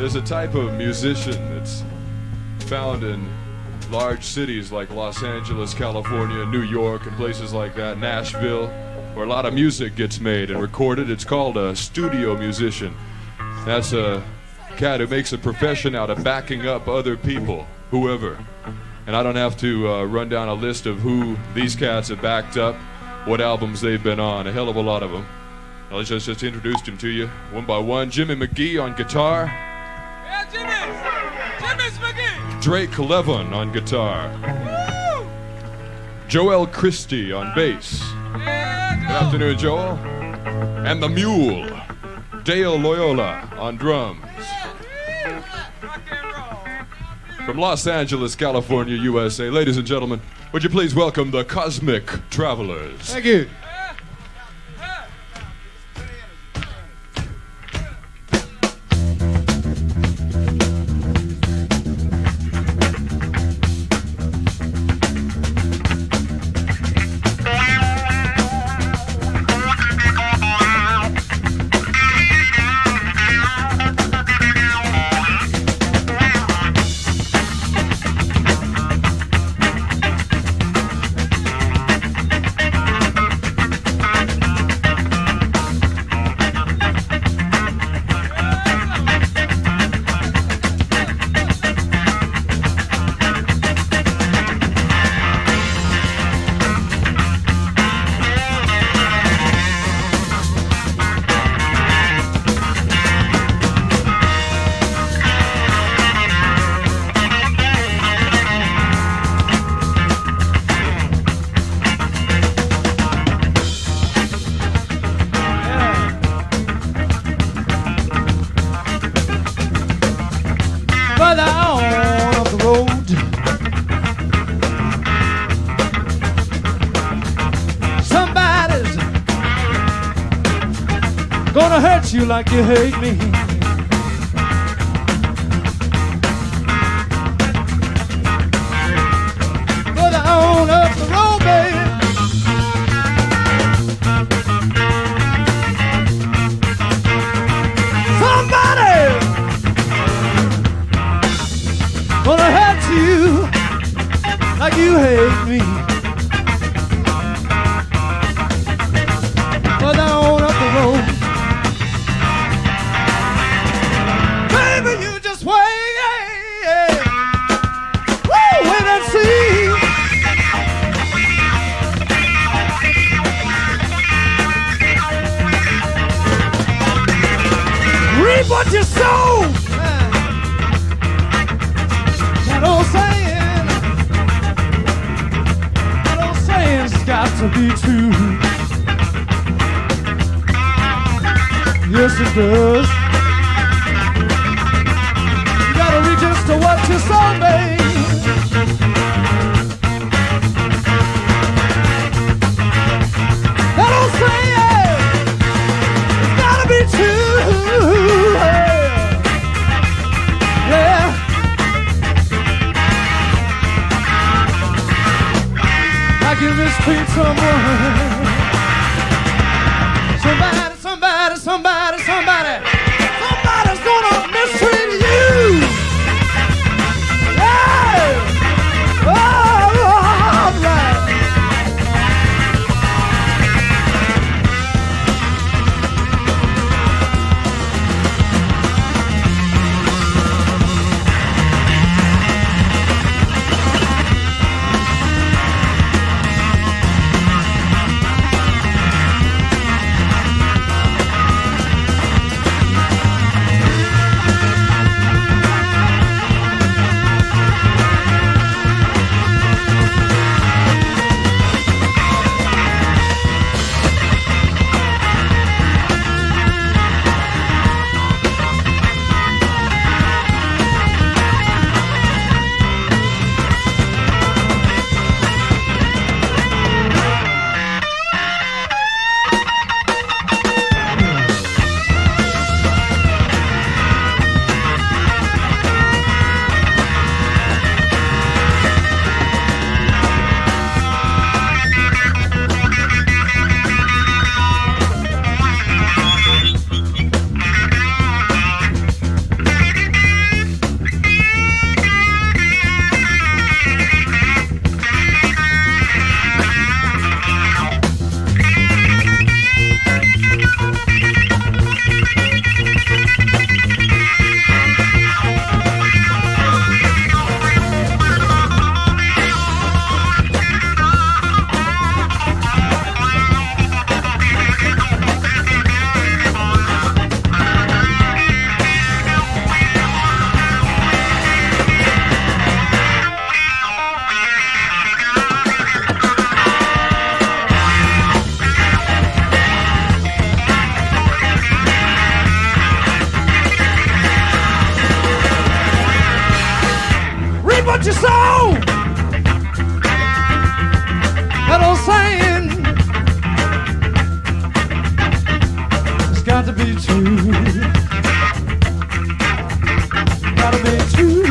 There's a type of musician that's found in large cities like Los Angeles, California, New York, and places like that, Nashville, where a lot of music gets made and recorded. It's called a studio musician. That's a cat who makes a profession out of backing up other people, whoever. And I don't have to uh, run down a list of who these cats have backed up, what albums they've been on, a hell of a lot of them. Just, just introduce them to you one by one. Jimmy McGee on guitar. Drake Levin on guitar. Joel Christie on bass. Good afternoon, Joel. And the Mule, Dale Loyola on drums. From Los Angeles, California, USA. Ladies and gentlemen, would you please welcome the Cosmic Travelers? Thank you. You like you hurt me. On up the baby. Somebody gonna hurt you like you hate me. Reap what you. That old saying, that old saying's got to be true. Yes, it does. You gotta reach just to what you sow, babe. Someone. That old saying, it's got to be true. Gotta be true.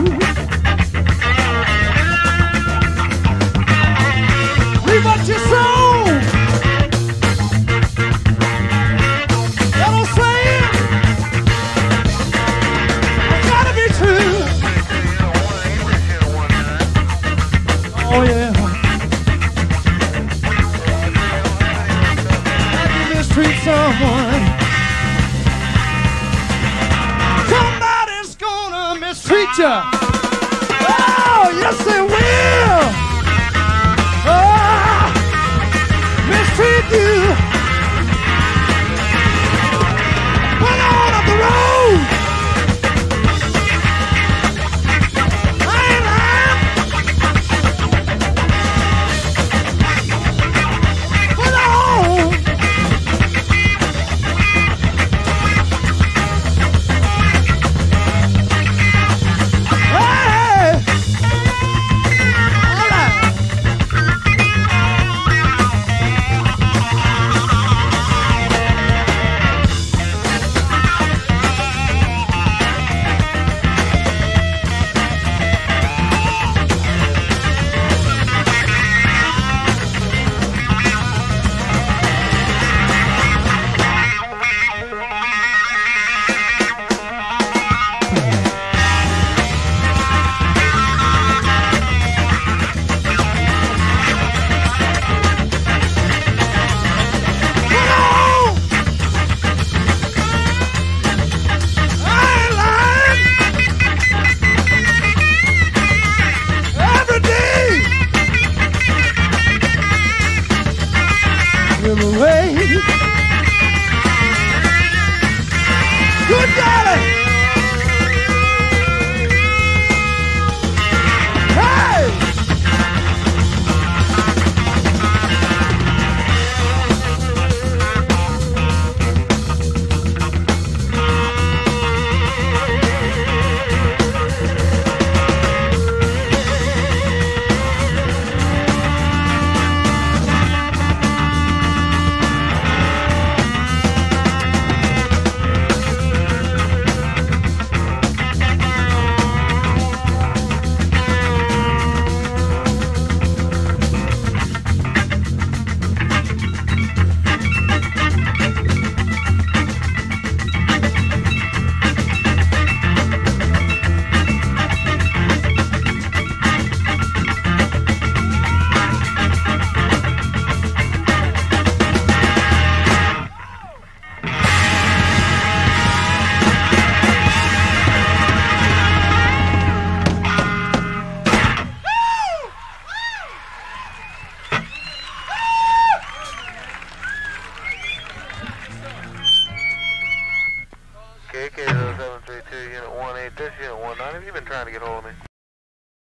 Mistreat someone? Somebody's gonna mistreat you. Oh, yes they will. Oh, mistreat you. Away. Trying to get hold of me?